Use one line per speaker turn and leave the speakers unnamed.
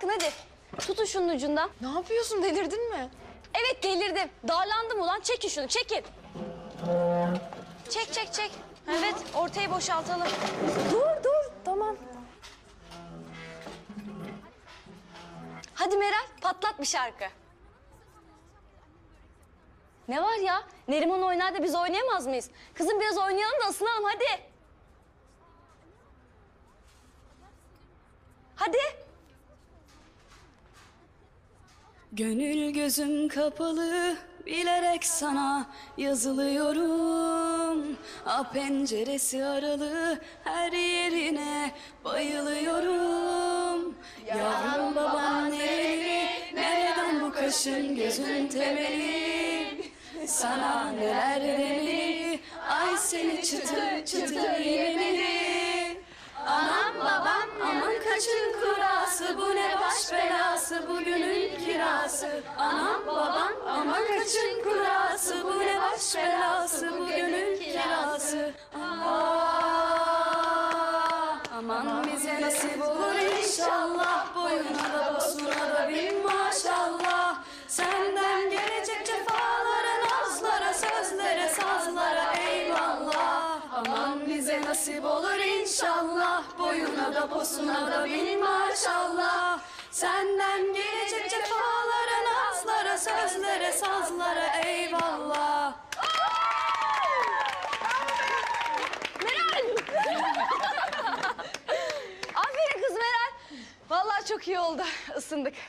kalkın hadi. Tutun şunun ucundan.
Ne yapıyorsun delirdin mi?
Evet delirdim. Darlandım ulan. Çekin şunu çekin. Çek çek çek. Evet ortayı boşaltalım.
Dur dur tamam.
Hadi Meral patlat bir şarkı. Ne var ya? Neriman oynar da biz oynayamaz mıyız? Kızım biraz oynayalım da ısınalım hadi.
Gönül gözüm kapalı bilerek sana yazılıyorum. A penceresi aralı her yerine bayılıyorum. Yavrum babam nereli nereden bu kaşın gözün temeli? Sana neler demeli? Ay seni çıtır çıtır yemeli. Anam babam aman kaçın kurası Bu ne baş belası? Bu kirası. Anam babam aman kaçın kurası. Bu ne baş belası bu gönül kirası. Ah, Aman bize nasip olur inşallah. Boyuna da bosuna da bin maşallah. Senden gelecek cefalara, nazlara, sözlere, sazlara eyvallah. Aman bize nasip olur inşallah. Boyuna da posuna da bin maşallah. Senden gelecek sözlere, sazlara eyvallah
Aferin kız Meral. Vallahi çok iyi oldu. Isındık.